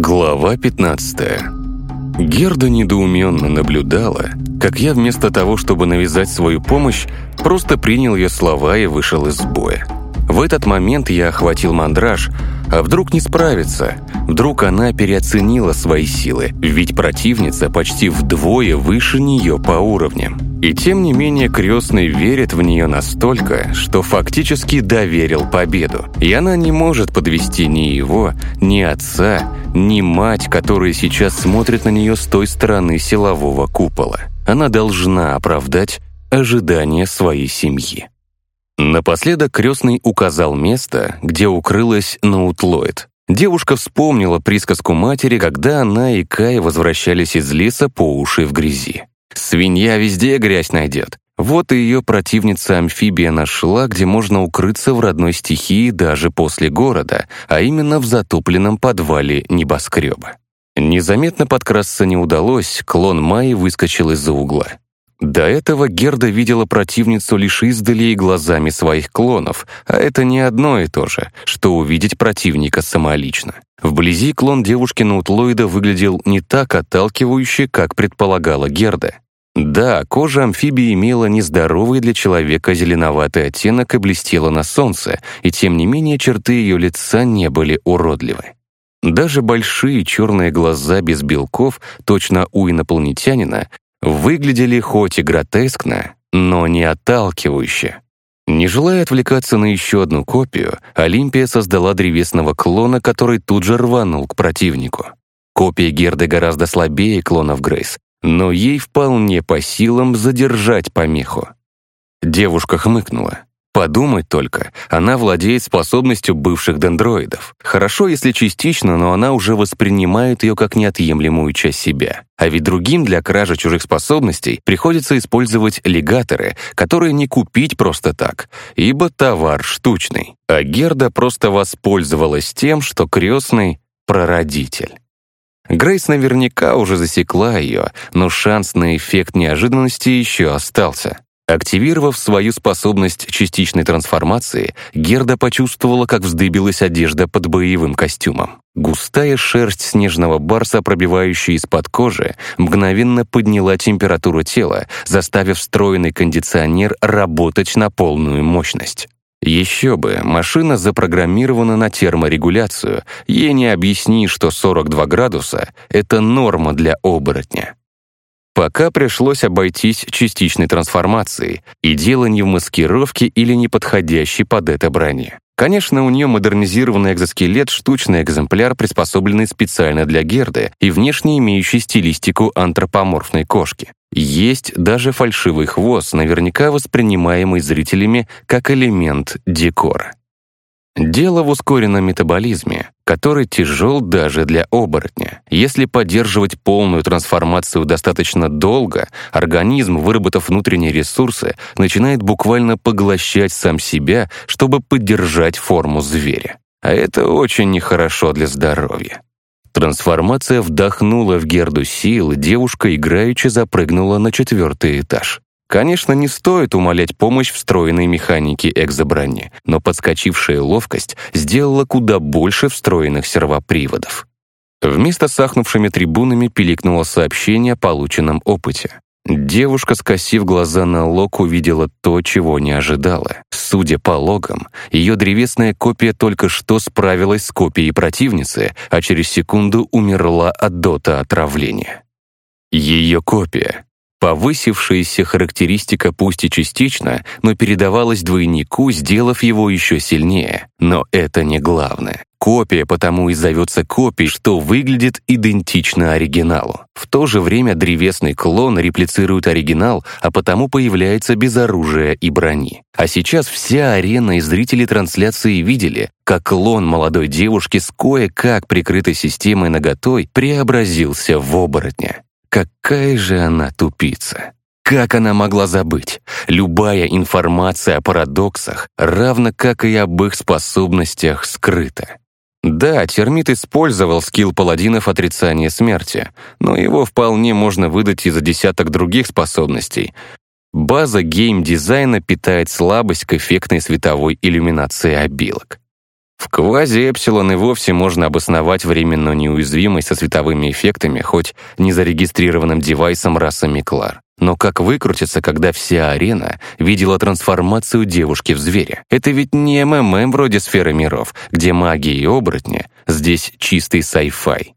Глава 15 Герда недоуменно наблюдала, как я вместо того, чтобы навязать свою помощь, просто принял ее слова и вышел из боя. В этот момент я охватил мандраж, а вдруг не справится? Вдруг она переоценила свои силы, ведь противница почти вдвое выше нее по уровням. И тем не менее крестный верит в нее настолько, что фактически доверил победу. И она не может подвести ни его, ни отца, ни мать, которые сейчас смотрят на нее с той стороны силового купола. Она должна оправдать ожидания своей семьи. Напоследок крестный указал место, где укрылась Наутлоид. Девушка вспомнила присказку матери, когда она и Кай возвращались из леса по уши в грязи. Свинья везде грязь найдет. Вот и ее противница-амфибия нашла, где можно укрыться в родной стихии даже после города, а именно в затопленном подвале небоскреба. Незаметно подкрасться не удалось, клон Майи выскочил из-за угла. До этого Герда видела противницу лишь издали и глазами своих клонов, а это не одно и то же, что увидеть противника самолично. Вблизи клон девушки Наутлоида выглядел не так отталкивающе, как предполагала Герда. Да, кожа амфибии имела нездоровый для человека зеленоватый оттенок и блестела на солнце, и тем не менее черты ее лица не были уродливы. Даже большие черные глаза без белков, точно у инопланетянина, выглядели хоть и гротескно, но не отталкивающе. Не желая отвлекаться на еще одну копию, Олимпия создала древесного клона, который тут же рванул к противнику. Копия Герды гораздо слабее клонов Грейс, но ей вполне по силам задержать помеху. Девушка хмыкнула. Подумать только, она владеет способностью бывших дендроидов. Хорошо, если частично, но она уже воспринимает ее как неотъемлемую часть себя. А ведь другим для кражи чужих способностей приходится использовать легаторы, которые не купить просто так, ибо товар штучный. А Герда просто воспользовалась тем, что крестный — прародитель. Грейс наверняка уже засекла ее, но шанс на эффект неожиданности еще остался. Активировав свою способность частичной трансформации, Герда почувствовала, как вздыбилась одежда под боевым костюмом. Густая шерсть снежного барса, пробивающая из-под кожи, мгновенно подняла температуру тела, заставив встроенный кондиционер работать на полную мощность. Еще бы, машина запрограммирована на терморегуляцию, ей не объясни, что 42 градуса — это норма для оборотня. Пока пришлось обойтись частичной трансформацией, и дело не в маскировке или неподходящей под это броне. Конечно, у нее модернизированный экзоскелет, штучный экземпляр, приспособленный специально для Герды и внешне имеющий стилистику антропоморфной кошки. Есть даже фальшивый хвост, наверняка воспринимаемый зрителями как элемент декора. Дело в ускоренном метаболизме, который тяжел даже для оборотня. Если поддерживать полную трансформацию достаточно долго, организм, выработав внутренние ресурсы, начинает буквально поглощать сам себя, чтобы поддержать форму зверя. А это очень нехорошо для здоровья. Трансформация вдохнула в Герду сил, девушка играючи запрыгнула на четвертый этаж. Конечно, не стоит умолять помощь встроенной механики экзоброни, но подскочившая ловкость сделала куда больше встроенных сервоприводов. Вместо сахнувшими трибунами пиликнуло сообщение о полученном опыте. Девушка, скосив глаза на лог, увидела то, чего не ожидала. Судя по логам, ее древесная копия только что справилась с копией противницы, а через секунду умерла от дота отравления. Ее копия Повысившаяся характеристика пусть и частично, но передавалась двойнику, сделав его еще сильнее. Но это не главное. Копия потому и зовется копией, что выглядит идентично оригиналу. В то же время древесный клон реплицирует оригинал, а потому появляется без оружия и брони. А сейчас вся арена и зрители трансляции видели, как клон молодой девушки с кое-как прикрытой системой наготой преобразился в оборотня. Какая же она тупица! Как она могла забыть? Любая информация о парадоксах, равно как и об их способностях, скрыта. Да, термит использовал скилл паладинов отрицания смерти, но его вполне можно выдать и за десяток других способностей. База гейм-дизайна питает слабость к эффектной световой иллюминации обилок. В квази-эпсилон и вовсе можно обосновать временную неуязвимость со световыми эффектами, хоть незарегистрированным девайсом расы Миклар. Но как выкрутиться, когда вся арена видела трансформацию девушки в зверя? Это ведь не MMO вроде сферы миров, где магия и оборотни, здесь чистый sci-fi.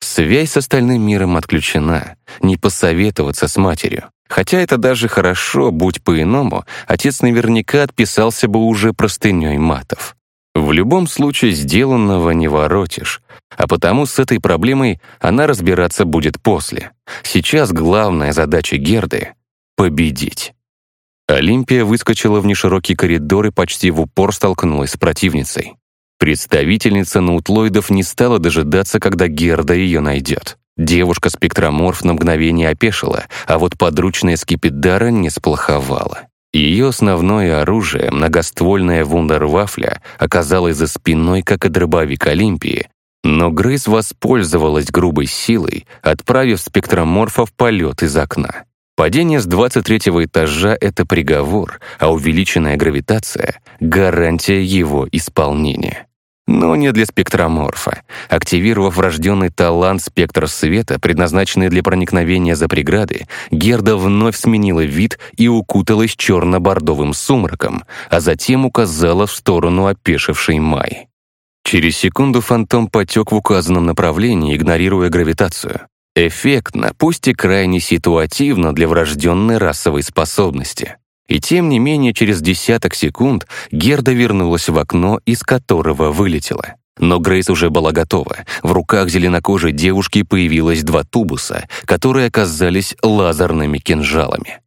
Связь с остальным миром отключена, не посоветоваться с матерью. Хотя это даже хорошо, будь по-иному, отец наверняка отписался бы уже простыней матов. В любом случае сделанного не воротишь, а потому с этой проблемой она разбираться будет после. Сейчас главная задача Герды — победить. Олимпия выскочила в неширокий коридор и почти в упор столкнулась с противницей. Представительница наутлоидов не стала дожидаться, когда Герда ее найдет. Девушка-спектроморф на мгновение опешила, а вот подручная скипидара не сплоховала. Ее основное оружие, многоствольная вундервафля, оказалось за спиной, как и дробовик Олимпии, но Грейс воспользовалась грубой силой, отправив спектроморфа в полет из окна. Падение с 23 этажа — это приговор, а увеличенная гравитация — гарантия его исполнения. Но не для спектроморфа. Активировав врожденный талант спектра света, предназначенный для проникновения за преграды, Герда вновь сменила вид и укуталась черно-бордовым сумраком, а затем указала в сторону опешившей Май. Через секунду фантом потек в указанном направлении, игнорируя гравитацию. Эффектно, пусть и крайне ситуативно для врожденной расовой способности. И тем не менее, через десяток секунд Герда вернулась в окно, из которого вылетела. Но Грейс уже была готова. В руках зеленокожей девушки появилось два тубуса, которые оказались лазерными кинжалами.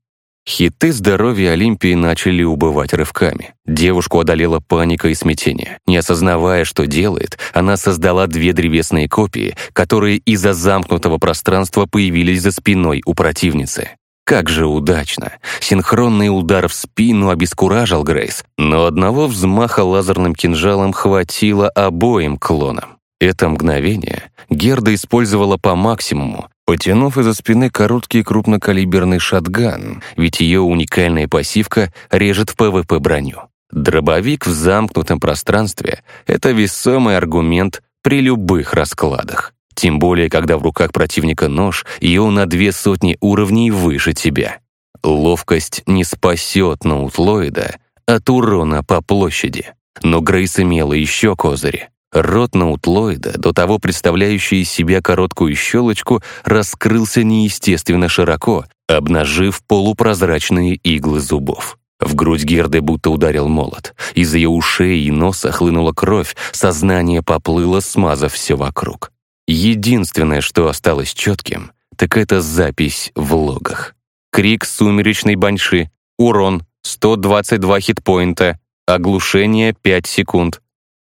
Хиты здоровья Олимпии начали убывать рывками. Девушку одолела паника и смятение. Не осознавая, что делает, она создала две древесные копии, которые из-за замкнутого пространства появились за спиной у противницы. Как же удачно! Синхронный удар в спину обескуражил Грейс, но одного взмаха лазерным кинжалом хватило обоим клонам. Это мгновение Герда использовала по максимуму, потянув из-за спины короткий крупнокалиберный shotgun, ведь ее уникальная пассивка режет в PvP броню. Дробовик в замкнутом пространстве — это весомый аргумент при любых раскладах. Тем более, когда в руках противника нож, и он на две сотни уровней выше тебя. Ловкость не спасет Ноутлоида от урона по площади. Но Грейс имела еще козыри. Рот Ноутлоида, до того представляющий из себя короткую щелочку, раскрылся неестественно широко, обнажив полупрозрачные иглы зубов. В грудь Герды будто ударил молот. Из ее ушей и носа хлынула кровь, сознание поплыло, смазав все вокруг. Единственное, что осталось четким, так это запись в логах. Крик сумеречной баньши, урон 122 хитпоинта, оглушение 5 секунд,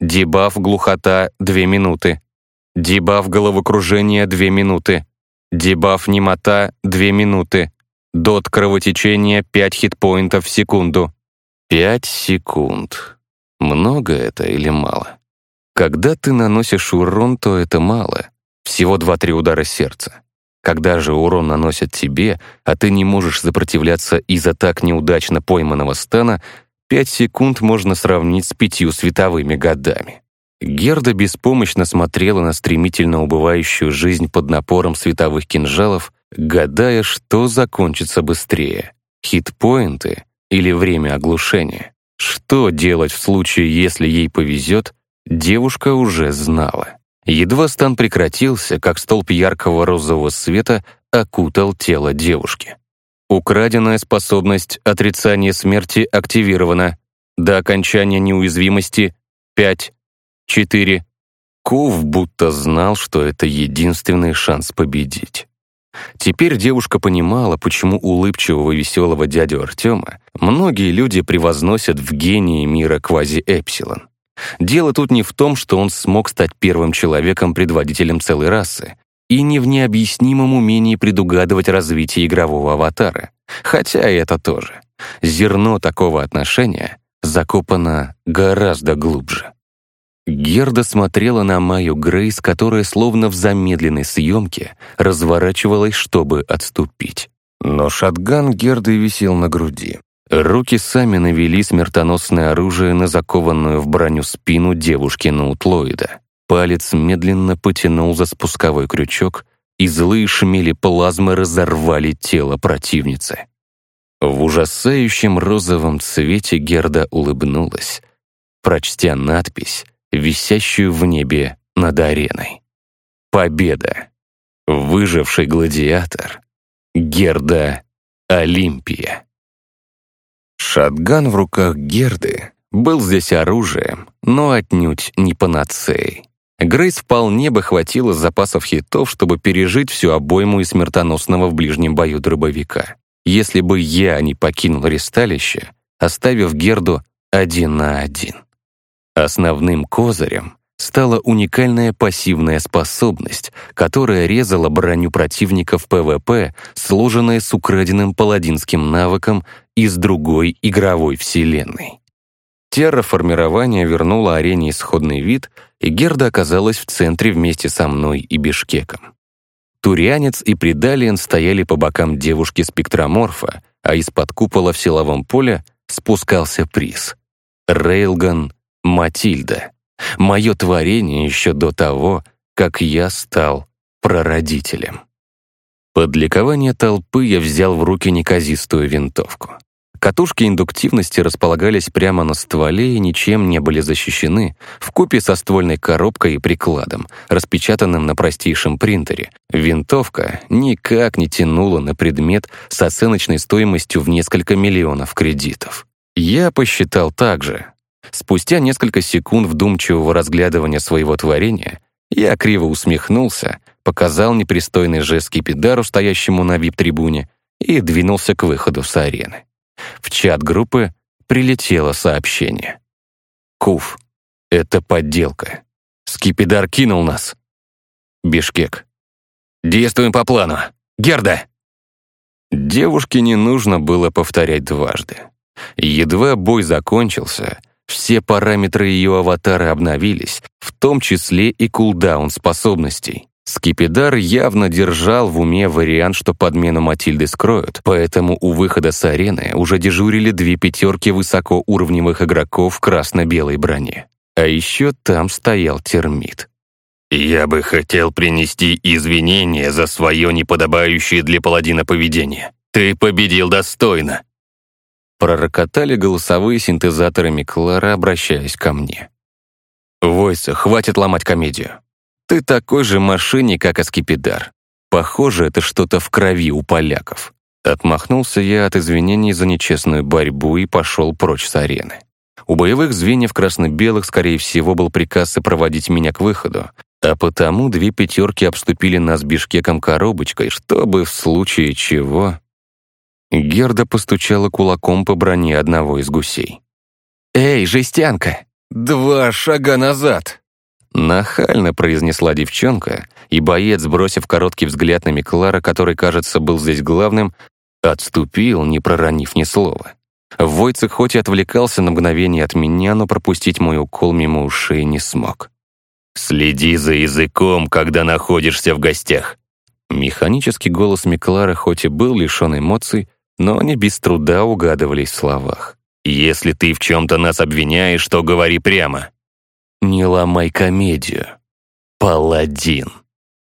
дебаф глухота 2 минуты, дебаф головокружение 2 минуты, дебаф немота 2 минуты, дот кровотечения 5 хитпоинтов в секунду. 5 секунд. Много это или мало? Когда ты наносишь урон, то это мало. Всего 2-3 удара сердца. Когда же урон наносят тебе, а ты не можешь сопротивляться из-за так неудачно пойманного стана, 5 секунд можно сравнить с пятью световыми годами. Герда беспомощно смотрела на стремительно убывающую жизнь под напором световых кинжалов, гадая, что закончится быстрее — хитпоинты или время оглушения. Что делать в случае, если ей повезет, девушка уже знала. Едва стан прекратился, как столб яркого розового света окутал тело девушки. Украденная способность отрицания смерти активирована. До окончания неуязвимости 5, 4. Ков будто знал, что это единственный шанс победить. Теперь девушка понимала, почему улыбчивого веселого дядю Артема многие люди превозносят в гении мира квази-эпсилон. Дело тут не в том, что он смог стать первым человеком-предводителем целой расы, и не в необъяснимом умении предугадывать развитие игрового аватара. Хотя и это тоже. Зерно такого отношения закопано гораздо глубже. Герда смотрела на Майю Грейс, которая словно в замедленной съемке разворачивалась, чтобы отступить. Но шатган Герды висел на груди. Руки сами навели смертоносное оружие на закованную в броню спину девушки Наутлоида. Палец медленно потянул за спусковой крючок, и злые шмели плазмы разорвали тело противницы. В ужасающем розовом цвете Герда улыбнулась, прочтя надпись, висящую в небе над ареной. Победа! Выживший гладиатор Герда Олимпия. Шатган в руках Герды был здесь оружием, но отнюдь не панацеей. Грейс вполне бы хватило запасов хитов, чтобы пережить всю обойму и смертоносного в ближнем бою дробовика. Если бы я не покинул ресталище, оставив Герду один на один. Основным козырем стала уникальная пассивная способность, которая резала броню противников PvP, сложенная с украденным паладинским навыком из другой игровой вселенной. Терраформирование вернуло арене исходный вид, и Герда оказалась в центре вместе со мной и Бишкеком. Турианец и Придалиен стояли по бокам девушки-спектроморфа, а из-под купола в силовом поле спускался приз. Рейлган Матильда. Мое творение еще до того, как я стал прародителем. Под ликование толпы я взял в руки неказистую винтовку. Катушки индуктивности располагались прямо на стволе и ничем не были защищены, вкупе со ствольной коробкой и прикладом, распечатанным на простейшем принтере. Винтовка никак не тянула на предмет с оценочной стоимостью в несколько миллионов кредитов. Я посчитал так же. Спустя несколько секунд вдумчивого разглядывания своего творения я криво усмехнулся, показал непристойный жест Кипидару, стоящему на вип-трибуне, и двинулся к выходу с арены. В чат группы прилетело сообщение. «Куф, это подделка. Скипидар кинул нас». Бишкек. «Действуем по плану. Герда!» Девушке не нужно было повторять дважды. Едва бой закончился, все параметры ее аватара обновились, в том числе и кулдаун способностей. Скипидар явно держал в уме вариант, что подмену Матильды скроют, поэтому у выхода с арены уже дежурили две пятерки высокоуровневых игроков в красно-белой броне. А еще там стоял термит. «Я бы хотел принести извинения за свое неподобающее для паладина поведение. Ты победил достойно!» Пророкотали голосовые синтезаторы Миклара, обращаясь ко мне. «Войса, хватит ломать комедию. Ты такой же мошенник, как Аскипидар. Похоже, это что-то в крови у поляков. Отмахнулся я от извинений за нечестную борьбу и пошел прочь с арены. У боевых звеньев красно-белых, скорее всего, был приказ сопроводить меня к выходу, а потому две пятерки обступили нас бишкеком коробочкой, чтобы в случае чего... Герда постучала кулаком по броне одного из гусей. «Эй, жестянка! Два шага назад!» Нахально произнесла девчонка, и боец, бросив короткий взгляд на Миклара, который, кажется, был здесь главным, отступил, не проронив ни слова. Войцек хоть и отвлекался на мгновение от меня, но пропустить мой укол мимо ушей не смог. «Следи за языком, когда находишься в гостях!» Механический голос Миклара хоть и был лишен эмоций, но они без труда угадывались в словах. «Если ты в чем-то нас обвиняешь, то говори прямо. «Не ломай комедию. Паладин».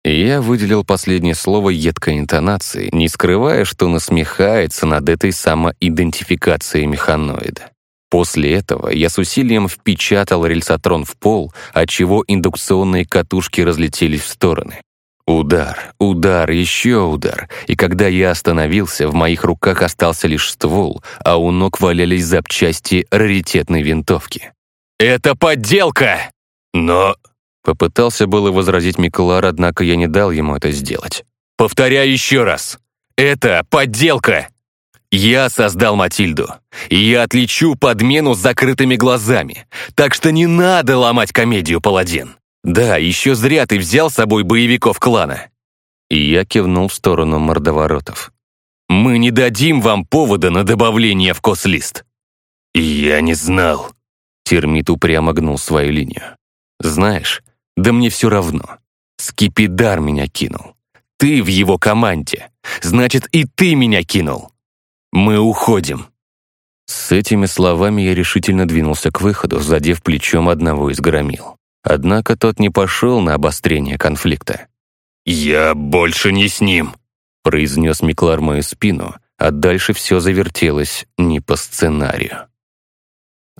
Я выделил последнее слово едкой интонацией, не скрывая, что насмехается над этой самоидентификацией механоида. После этого я с усилием впечатал рельсотрон в пол, отчего индукционные катушки разлетелись в стороны. Удар, удар, еще удар, и когда я остановился, в моих руках остался лишь ствол, а у ног валялись запчасти раритетной винтовки. «Это подделка!» «Но...» Попытался было возразить Миклар, однако я не дал ему это сделать. «Повторяю еще раз. Это подделка!» «Я создал Матильду, и я отличу подмену с закрытыми глазами, так что не надо ломать комедию, паладин. Да, еще зря ты взял с собой боевиков клана». И я кивнул в сторону мордоворотов. «Мы не дадим вам повода на добавление в кослист». «Я не знал», Термит упрямо гнул свою линию. «Знаешь, да мне все равно. Скипидар меня кинул. Ты в его команде. Значит, и ты меня кинул. Мы уходим». С этими словами я решительно двинулся к выходу, задев плечом одного из громил. Однако тот не пошел на обострение конфликта. «Я больше не с ним», — произнес Миклар мою спину, а дальше все завертелось не по сценарию.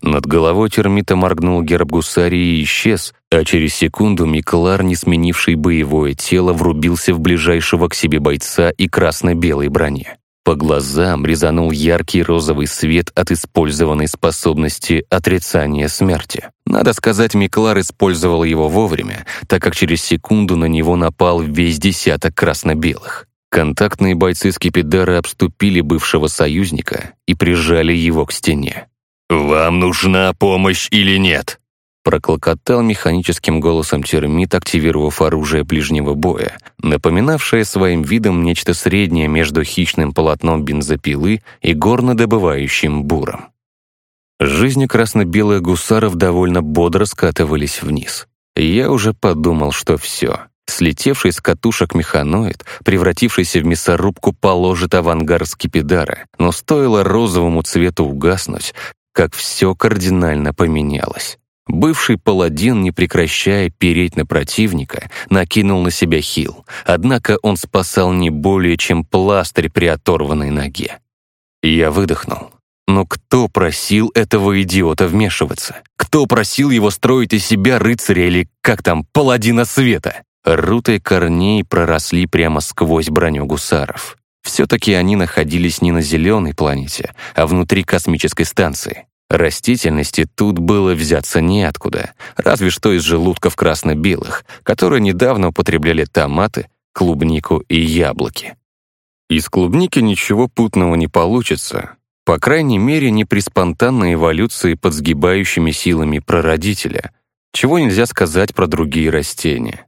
Над головой термита моргнул герб гусарии и исчез, а через секунду Миклар, не сменивший боевое тело, врубился в ближайшего к себе бойца и красно-белой броне. По глазам резанул яркий розовый свет от использованной способности отрицания смерти. Надо сказать, Миклар использовал его вовремя, так как через секунду на него напал весь десяток красно-белых. Контактные бойцы Скипидара обступили бывшего союзника и прижали его к стене. «Вам нужна помощь или нет?» Проклокотал механическим голосом термит, активировав оружие ближнего боя, напоминавшее своим видом нечто среднее между хищным полотном бензопилы и горнодобывающим буром. Жизни красно-белых гусаров довольно бодро скатывались вниз. я уже подумал, что все. Слетевший с катушек механоид, превратившийся в мясорубку, положит авангард Скипидара, но стоило розовому цвету угаснуть, как все кардинально поменялось. Бывший паладин, не прекращая переть на противника, накинул на себя хил, однако он спасал не более чем пластырь при оторванной ноге. Я выдохнул. Но кто просил этого идиота вмешиваться? Кто просил его строить из себя рыцаря или, как там, паладина света? Руты корней проросли прямо сквозь броню гусаров. Все-таки они находились не на зеленой планете, а внутри космической станции. Растительности тут было взяться неоткуда, разве что из желудков красно-белых, которые недавно употребляли томаты, клубнику и яблоки. Из клубники ничего путного не получится, по крайней мере, не при спонтанной эволюции под сгибающими силами прародителя, чего нельзя сказать про другие растения.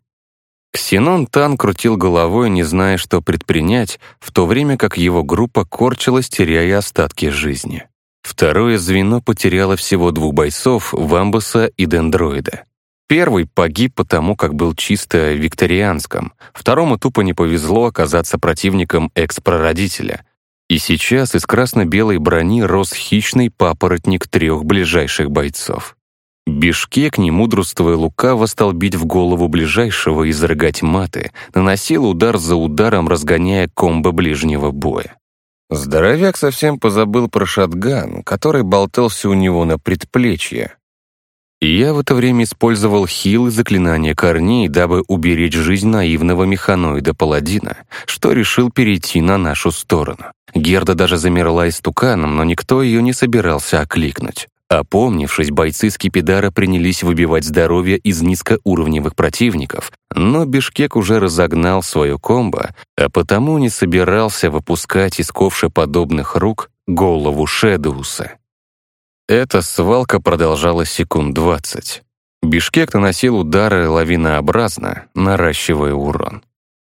Ксенон Тан крутил головой, не зная, что предпринять, в то время как его группа корчилась, теряя остатки жизни. Второе звено потеряло всего двух бойцов, Вамбуса и Дендроида. Первый погиб потому, как был чисто викторианском, второму тупо не повезло оказаться противником экс-прародителя. И сейчас из красно-белой брони рос хищный папоротник трех ближайших бойцов. Бишкек, не мудрствуя лукаво, стал бить в голову ближайшего и изрыгать маты, наносил удар за ударом, разгоняя комбо ближнего боя. Здоровяк совсем позабыл про шатган, который болтался у него на предплечье. я в это время использовал хил и заклинание корней, дабы уберечь жизнь наивного механоида-паладина, что решил перейти на нашу сторону. Герда даже замерла истуканом, но никто ее не собирался окликнуть. Опомнившись, бойцы Скипидара принялись выбивать здоровье из низкоуровневых противников, но Бишкек уже разогнал свою комбо, а потому не собирался выпускать из ковша подобных рук голову Шедууса. Эта свалка продолжалась секунд двадцать. Бишкек наносил удары лавинообразно, наращивая урон.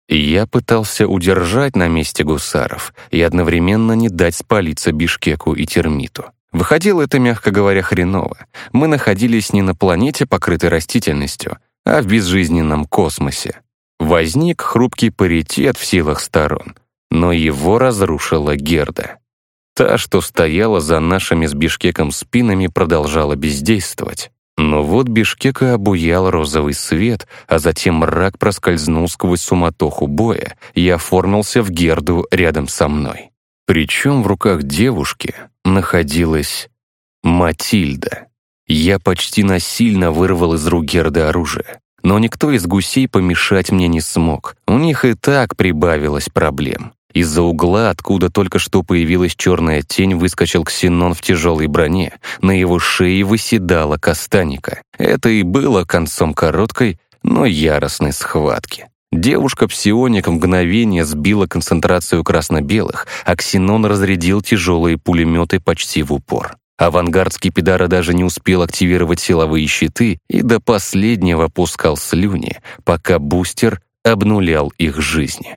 Я пытался удержать на месте гусаров и одновременно не дать спалиться Бишкеку и термиту. Выходило это, мягко говоря, хреново. Мы находились не на планете, покрытой растительностью, а в безжизненном космосе. Возник хрупкий паритет в силах сторон, но его разрушила Герда. Та, что стояла за нашими с Бишкеком спинами, продолжала бездействовать. Но вот Бишкека обуял розовый свет, а затем мрак проскользнул сквозь суматоху боя и оформился в Герду рядом со мной. Причем в руках девушки находилась Матильда. Я почти насильно вырвал из рук Герда оружие. Но никто из гусей помешать мне не смог. У них и так прибавилось проблем. Из-за угла, откуда только что появилась черная тень, выскочил Ксенон в тяжелой броне. На его шее выседала Кастаника. Это и было концом короткой, но яростной схватки. Девушка-псионик в мгновение сбила концентрацию красно-белых, а Ксенон разрядил тяжелые пулеметы почти в упор. Авангард Скипидара даже не успел активировать силовые щиты и до последнего пускал слюни, пока бустер обнулял их жизни.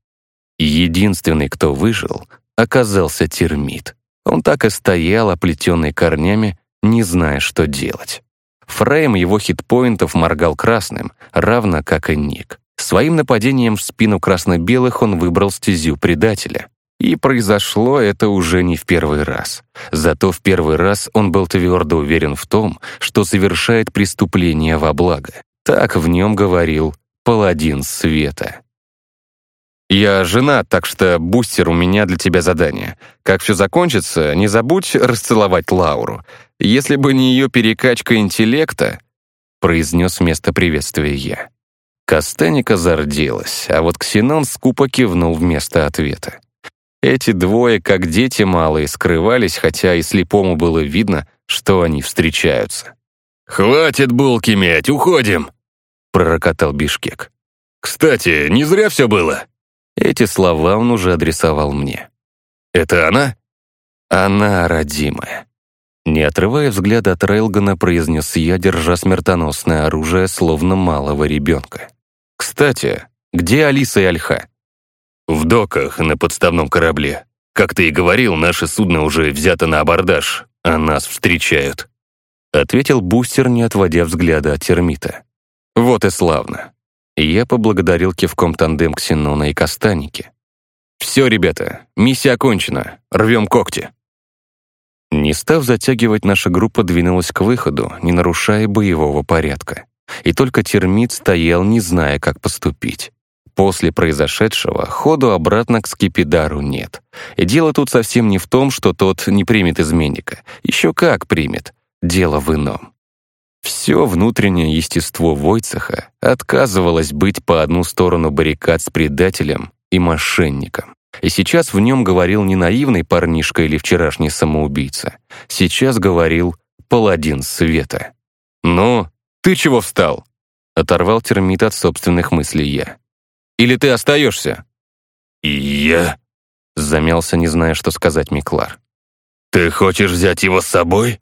Единственный, кто выжил, оказался термит. Он так и стоял, оплетенный корнями, не зная, что делать. Фрейм его хитпоинтов моргал красным, равно как и Ник. Своим нападением в спину красно-белых он выбрал стезю предателя. И произошло это уже не в первый раз. Зато в первый раз он был твердо уверен в том, что совершает преступление во благо. Так в нем говорил паладин света. «Я женат, так что, бустер, у меня для тебя задание. Как все закончится, не забудь расцеловать Лауру. Если бы не ее перекачка интеллекта...» произнес вместо приветствия я. Костеника зарделась, а вот Ксенон скупо кивнул вместо ответа. Эти двое, как дети малые, скрывались, хотя и слепому было видно, что они встречаются. «Хватит булки мять, уходим!» — пророкотал Бишкек. «Кстати, не зря все было!» Эти слова он уже адресовал мне. «Это она?» «Она, родимая». Не отрывая взгляда от Рейлгана, произнес я, держа смертоносное оружие, словно малого ребенка. «Кстати, где Алиса и Альха?» «В доках на подставном корабле. Как ты и говорил, наше судно уже взято на абордаж, а нас встречают», ответил бустер, не отводя взгляда от термита. «Вот и славно». Я поблагодарил кивком тандем Ксенона и Кастаники. «Все, ребята, миссия окончена. Рвем когти». Не став затягивать, наша группа двинулась к выходу, не нарушая боевого порядка. И только термит стоял, не зная, как поступить. После произошедшего ходу обратно к Скипидару нет. И дело тут совсем не в том, что тот не примет изменника. Еще как примет. Дело в ином. Все внутреннее естество Войцеха отказывалось быть по одну сторону баррикад с предателем и мошенником. И сейчас в нем говорил не наивный парнишка или вчерашний самоубийца. Сейчас говорил паладин света. «Ну, ты чего встал?» Оторвал термит от собственных мыслей я. «Или ты остаешься?» «И я?» Замялся, не зная, что сказать Миклар. «Ты хочешь взять его с собой?»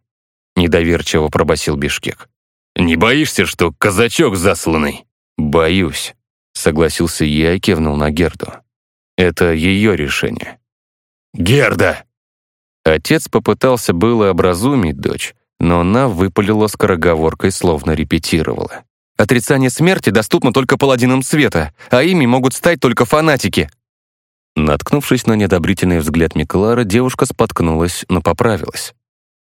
Недоверчиво пробасил Бишкек. «Не боишься, что казачок засланный?» «Боюсь», — согласился я и кивнул на Герду. Это ее решение. «Герда!» Отец попытался было образумить дочь, но она выпалила скороговоркой, словно репетировала. «Отрицание смерти доступно только паладинам света, а ими могут стать только фанатики». Наткнувшись на неодобрительный взгляд Миклара, девушка споткнулась, но поправилась.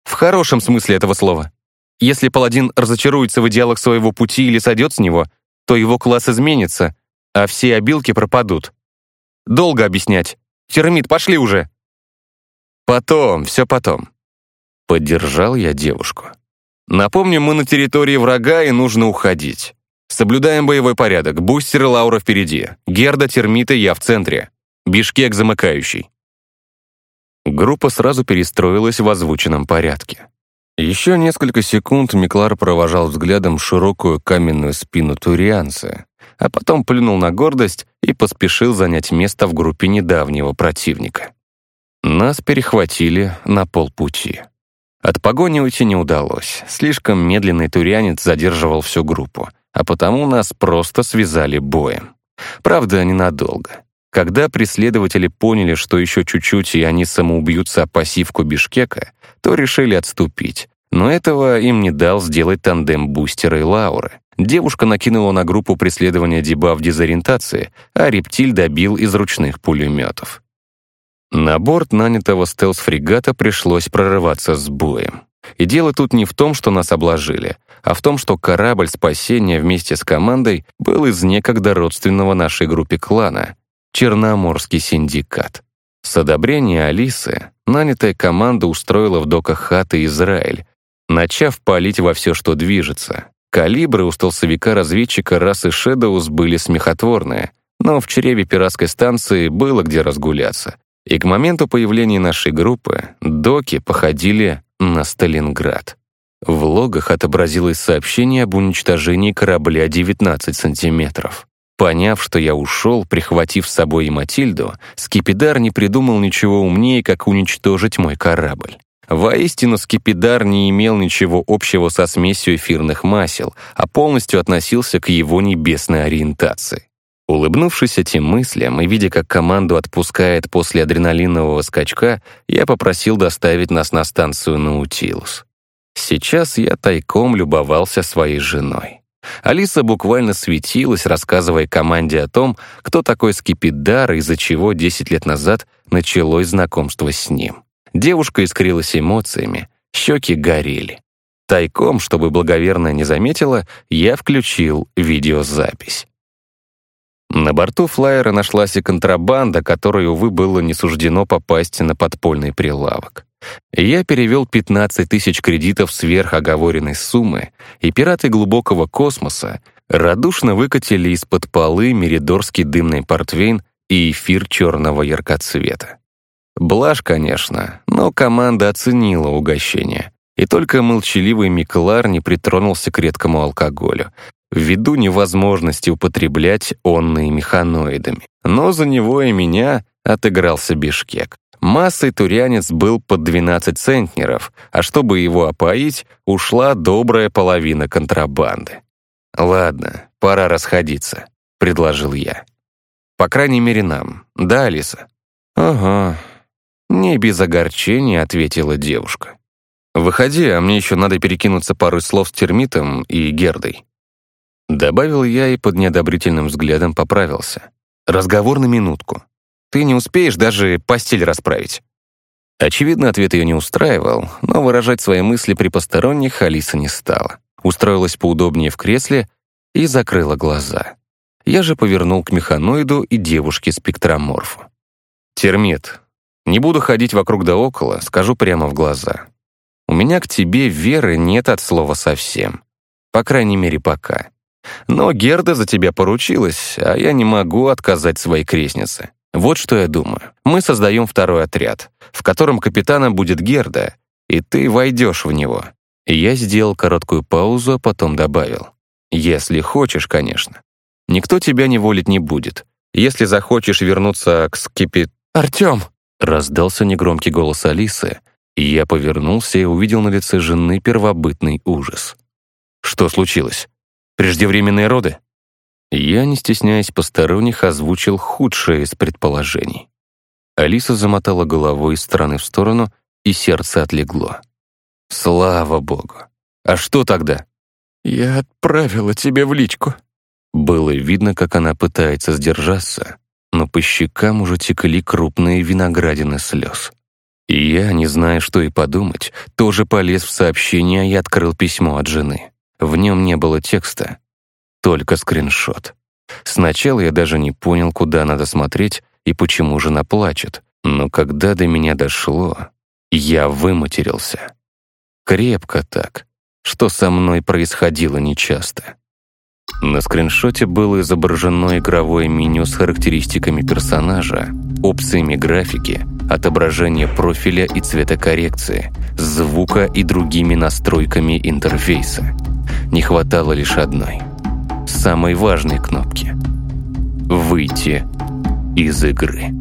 «В хорошем смысле этого слова. Если паладин разочаруется в идеалах своего пути или сойдет с него, то его класс изменится, а все обилки пропадут. Долго объяснять. Термит, пошли уже!» «Потом, все потом». Поддержал я девушку. «Напомним, мы на территории врага, и нужно уходить. Соблюдаем боевой порядок. Бустер и Лаура впереди. Герда, термиты, я в центре. Бишкек замыкающий». Группа сразу перестроилась в озвученном порядке. Еще несколько секунд Миклар провожал взглядом широкую каменную спину турианца, а потом плюнул на гордость и поспешил занять место в группе недавнего противника. Нас перехватили на полпути. От погони уйти не удалось. Слишком медленный турянец задерживал всю группу, а потому нас просто связали боем. Правда, ненадолго. Когда преследователи поняли, что еще чуть-чуть и они самоубьются о пассивку Бишкека, то решили отступить. Но этого им не дал сделать тандем Бустера и Лауры. Девушка накинула на группу преследования дебаф дезориентации, а рептиль добил из ручных пулеметов. На борт нанятого стелс-фрегата пришлось прорываться с боем. И дело тут не в том, что нас обложили, а в том, что корабль спасения вместе с командой был из некогда родственного нашей группе клана — Черноморский синдикат. С одобрения Алисы нанятая команда устроила в доках хаты Израиль, начав палить во все, что движется, Калибры у столсовика-разведчика расы Шэдоус были смехотворные, но в чреве пиратской станции было где разгуляться. И к моменту появления нашей группы доки походили на Сталинград. В логах отобразилось сообщение об уничтожении корабля 19 сантиметров. Поняв, что я ушел, прихватив с собой и Матильду, Скипидар не придумал ничего умнее, как уничтожить мой корабль. Воистину, скипидар не имел ничего общего со смесью эфирных масел, а полностью относился к его небесной ориентации. Улыбнувшись этим мыслям и видя, как команду отпускает после адреналинового скачка, я попросил доставить нас на станцию Наутилус. Сейчас я тайком любовался своей женой. Алиса буквально светилась, рассказывая команде о том, кто такой Скипидар и из-за чего 10 лет назад началось знакомство с ним. Девушка искрилась эмоциями, щеки горели. Тайком, чтобы благоверная не заметила, я включил видеозапись. На борту флайера нашлась и контрабанда, которой, увы, было не суждено попасть на подпольный прилавок. Я перевел 15 тысяч кредитов сверх оговоренной суммы, и пираты глубокого космоса радушно выкатили из-под полы меридорский дымный портвейн и эфир черного яркоцвета. Блажь, конечно, но команда оценила угощение, и только молчаливый Миклар не притронулся к редкому алкоголю, ввиду невозможности употреблять онные механоидами. Но за него и меня отыгрался Бишкек. Массой турянец был под 12 центнеров, а чтобы его опоить, ушла добрая половина контрабанды. «Ладно, пора расходиться», — предложил я. «По крайней мере, нам. Да, Алиса?» «Ага». Не без огорчения ответила девушка. «Выходи, а мне еще надо перекинуться пару слов с термитом и Гердой». Добавил я и под неодобрительным взглядом поправился. «Разговор на минутку. Ты не успеешь даже постель расправить». Очевидно, ответ ее не устраивал, но выражать свои мысли при посторонних Алиса не стала. Устроилась поудобнее в кресле и закрыла глаза. Я же повернул к механоиду и девушке-спектроморфу. «Термит, не буду ходить вокруг да около, скажу прямо в глаза. У меня к тебе веры нет от слова совсем. По крайней мере, пока. Но Герда за тебя поручилась, а я не могу отказать своей крестнице. Вот что я думаю. Мы создаем второй отряд, в котором капитаном будет Герда, и ты войдешь в него. Я сделал короткую паузу, а потом добавил. Если хочешь, конечно. Никто тебя не волить не будет. Если захочешь вернуться к скипи... «Артем!» — раздался негромкий голос Алисы, и я повернулся и увидел на лице жены первобытный ужас. «Что случилось? Преждевременные роды?» Я, не стесняясь посторонних, озвучил худшее из предположений. Алиса замотала головой из стороны в сторону, и сердце отлегло. «Слава богу! А что тогда?» «Я отправила тебе в личку». Было видно, как она пытается сдержаться, но по щекам уже текли крупные виноградины слез. И я, не зная, что и подумать, тоже полез в сообщение и открыл письмо от жены. В нем не было текста, только скриншот. Сначала я даже не понял, куда надо смотреть и почему жена плачет, но когда до меня дошло, я выматерился. Крепко так, что со мной происходило нечасто. На скриншоте было изображено игровое меню с характеристиками персонажа, опциями графики, отображение профиля и цветокоррекции, звука и другими настройками интерфейса. Не хватало лишь одной — самой важной кнопки. Выйти из игры.